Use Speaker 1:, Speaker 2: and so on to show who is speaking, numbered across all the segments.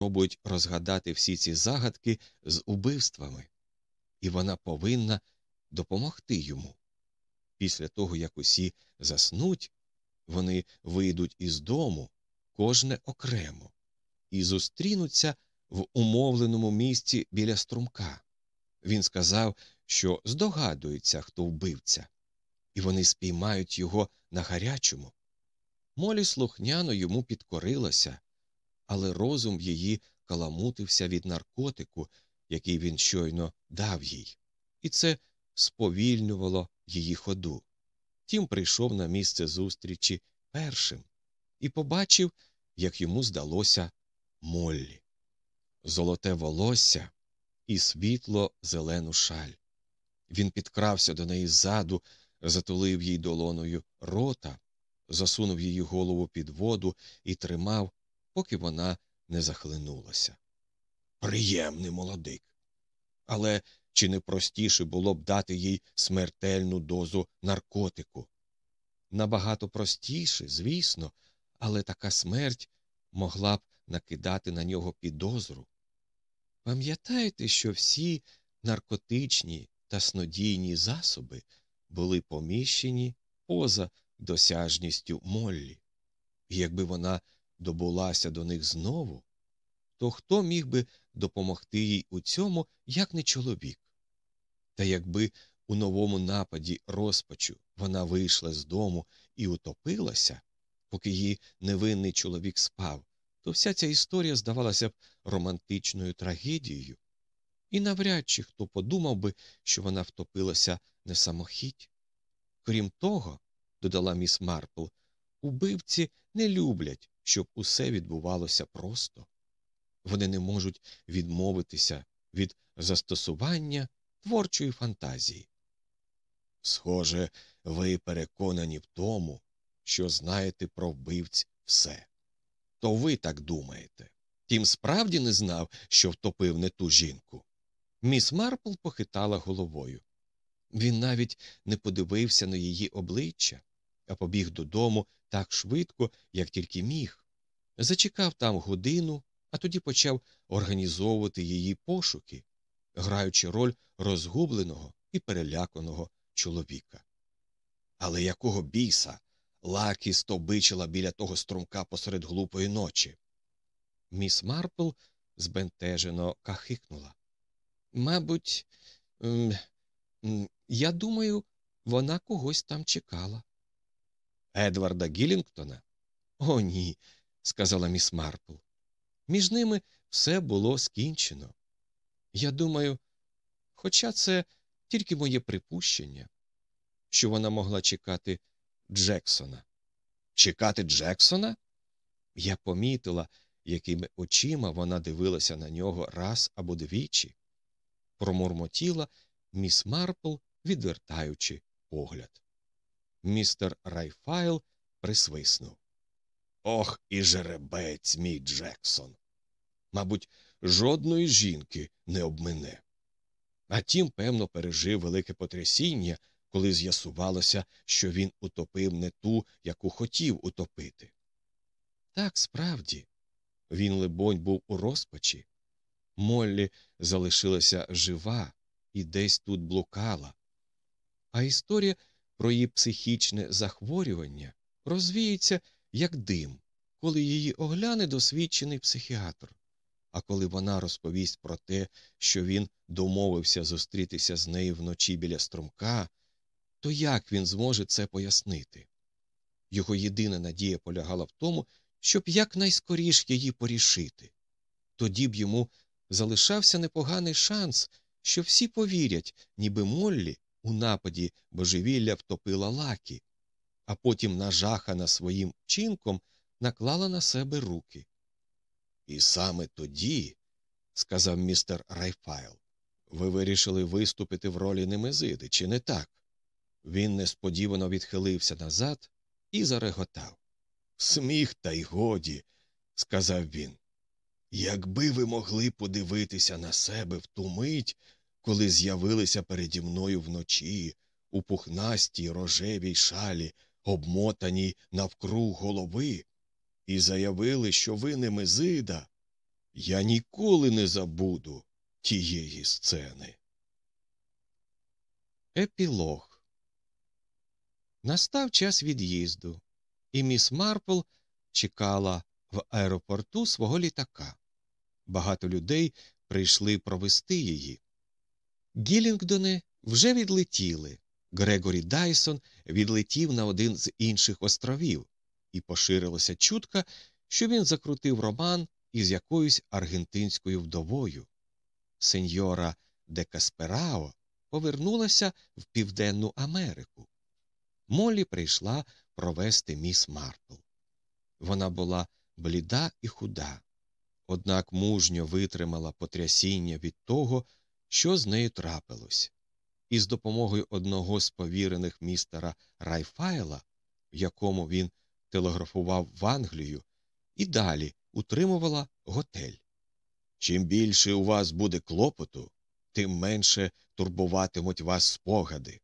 Speaker 1: спробують розгадати всі ці загадки з убивствами, і вона повинна допомогти йому. Після того, як усі заснуть, вони вийдуть із дому, кожне окремо, і зустрінуться в умовленому місці біля струмка. Він сказав, що здогадується, хто вбивця, і вони спіймають його на гарячому. Молі слухняно йому підкорилася, але розум її каламутився від наркотику, який він щойно дав їй, і це сповільнювало її ходу. Тім прийшов на місце зустрічі першим і побачив, як йому здалося, Моллі. Золоте волосся і світло зелену шаль. Він підкрався до неї ззаду, затулив їй долоною рота, засунув її голову під воду і тримав, поки вона не захлинулася. Приємний молодик. Але чи не простіше було б дати їй смертельну дозу наркотику? Набагато простіше, звісно, але така смерть могла б накидати на нього підозру. Пам'ятаєте, що всі наркотичні та снодійні засоби були поміщені поза досяжністю Моллі, і якби вона добулася до них знову, то хто міг би допомогти їй у цьому, як не чоловік? Та якби у новому нападі розпачу вона вийшла з дому і утопилася, поки її невинний чоловік спав, то вся ця історія здавалася б романтичною трагедією, і навряд чи хто подумав би, що вона втопилася не самохідь. Крім того, додала міс Марпл, убивці не люблять, щоб усе відбувалося просто. Вони не можуть відмовитися від застосування творчої фантазії. Схоже, ви переконані в тому, що знаєте про вбивць все. То ви так думаєте. Тім справді не знав, що втопив не ту жінку. Міс Марпл похитала головою. Він навіть не подивився на її обличчя, а побіг додому так швидко, як тільки міг. Зачекав там годину, а тоді почав організовувати її пошуки, граючи роль розгубленого і переляканого чоловіка. Але якого біса Лакі стовбичила біля того струмка посеред глупої ночі? Міс Марпл збентежено кахикнула. Мабуть, я думаю, вона когось там чекала. Едварда Гілінгтона? О, ні, сказала міс Марпл. Між ними все було скінчено. Я думаю, хоча це тільки моє припущення, що вона могла чекати Джексона. Чекати Джексона? Я помітила, якими очима вона дивилася на нього раз або двічі, промурмотіла міс Марпл, відвертаючи погляд. Містер Райфайл присвиснув. Ох, і жеребець, мій Джексон. Мабуть, жодної жінки не обмине. А тім, певно, пережив велике потрясіння, коли з'ясувалося, що він утопив не ту, яку хотів утопити. Так справді, він, либонь, був у розпачі. Моллі залишилася жива і десь тут блукала. А історія про її психічне захворювання розвіється, як дим, коли її огляне досвідчений психіатр. А коли вона розповість про те, що він домовився зустрітися з нею вночі біля струмка, то як він зможе це пояснити? Його єдина надія полягала в тому, щоб якнайскоріш її порішити. Тоді б йому залишався непоганий шанс, що всі повірять, ніби Моллі у нападі божевілля втопила Лакі, а потім, нажахана своїм чинком, наклала на себе руки. І саме тоді, сказав містер Райфайл, ви вирішили виступити в ролі Немезиди, чи не так? Він несподівано відхилився назад і зареготав. Сміх, та й годі, сказав він. Якби ви могли подивитися на себе в ту мить, коли з'явилися переді мною вночі у пухнастій рожевій шалі, обмотаній навкруг голови, і заявили, що ви не Мезида, Я ніколи не забуду тієї сцени.
Speaker 2: Епілог Настав час від'їзду, і міс Марпл чекала в аеропорту свого літака. Багато людей прийшли провести її. Гілінгдони вже відлетіли. Грегорі Дайсон відлетів на один з інших островів, і поширилася чутка, що він закрутив роман із якоюсь аргентинською вдовою. Сеньора де Касперао повернулася в Південну Америку. Молі прийшла провести міс Марпл. Вона була бліда і худа, однак мужньо витримала потрясіння від того, що з нею трапилось, і з допомогою одного з повірених містера Райфайла, в якому він телеграфував в Англію, і далі утримувала готель.
Speaker 1: Чим більше у вас буде клопоту, тим менше турбуватимуть вас спогади,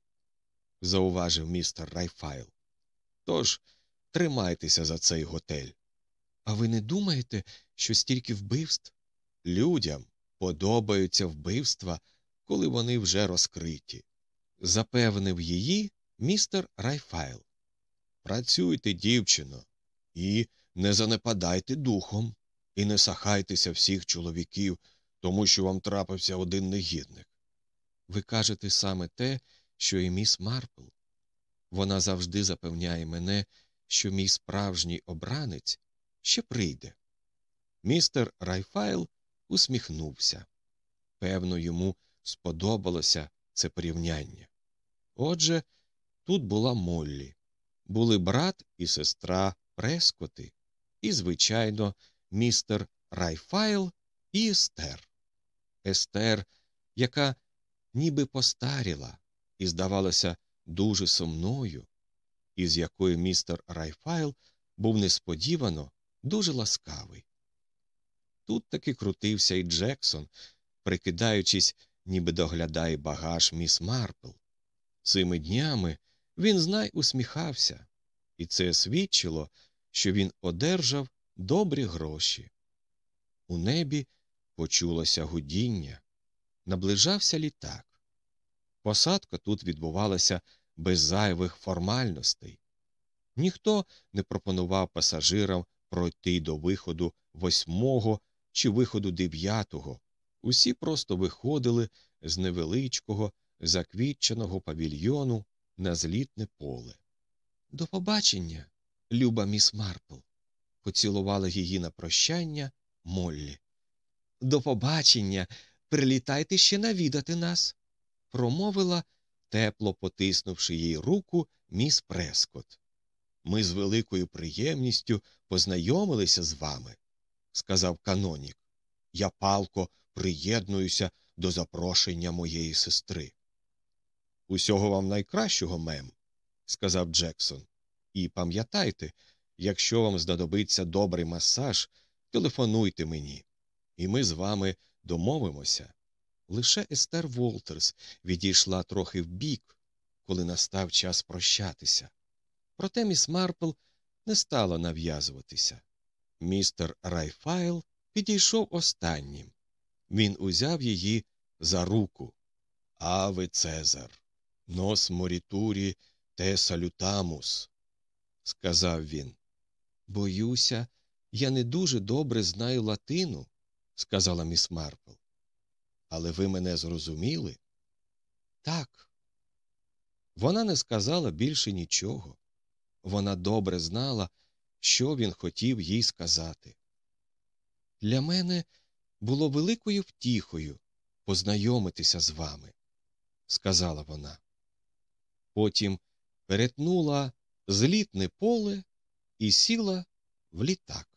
Speaker 1: зауважив містер Райфайл. Тож тримайтеся за цей готель.
Speaker 2: А ви не думаєте, що стільки вбивств?
Speaker 1: Людям подобаються вбивства, коли вони вже розкриті, запевнив її містер Райфайл. Працюйте, дівчино, і не занепадайте духом, і не сахайтеся всіх чоловіків, тому що вам трапився один негідник.
Speaker 2: Ви кажете саме те, що і міс Марпл. Вона завжди запевняє мене, що мій справжній обранець ще прийде.
Speaker 1: Містер Райфайл усміхнувся. Певно, йому сподобалося це порівняння. Отже, тут була Моллі, були брат і сестра Прескоти, і, звичайно, містер Райфайл і Естер. Естер, яка ніби постаріла і, здавалося, дуже сумною, і з якою містер Райфайл був несподівано дуже ласкавий. Тут таки крутився і Джексон, прикидаючись, ніби доглядає багаж міс Марпл. Цими днями він знай усміхався, і це свідчило, що він одержав добрі гроші. У небі почулося гудіння, наближався літак. Посадка тут відбувалася без зайвих формальностей. Ніхто не пропонував пасажирам пройти до виходу восьмого чи виходу дев'ятого. Усі просто виходили з невеличкого, заквітченого павільйону на злітне поле. До побачення, люба міс Марпл, поцілувала її на прощання Моллі. До побачення, прилітайте ще навідати нас, промовила, тепло потиснувши їй руку міс Прескот. Ми з великою приємністю познайомилися з вами, сказав канонік. Я палко приєднуюся до запрошення моєї сестри. Усього вам найкращого, мем, сказав Джексон. І пам'ятайте, якщо вам знадобиться добрий масаж, телефонуйте мені, і ми з вами домовимося. Лише Естер Волтерс відійшла трохи вбік, коли настав час прощатися. Проте міс Марпл не стала нав'язуватися. Містер Райфайл підійшов останнім. Він узяв її за руку. Аве Цезар, нос морітурі те салютамус, сказав він. Боюся, я не дуже добре знаю латину, сказала міс Марпл. Але ви мене зрозуміли? Так. Вона не сказала більше нічого. Вона добре знала, що він хотів їй сказати. Для мене було великою втіхою познайомитися з вами, сказала вона. Потім перетнула злітне поле і сіла в літак.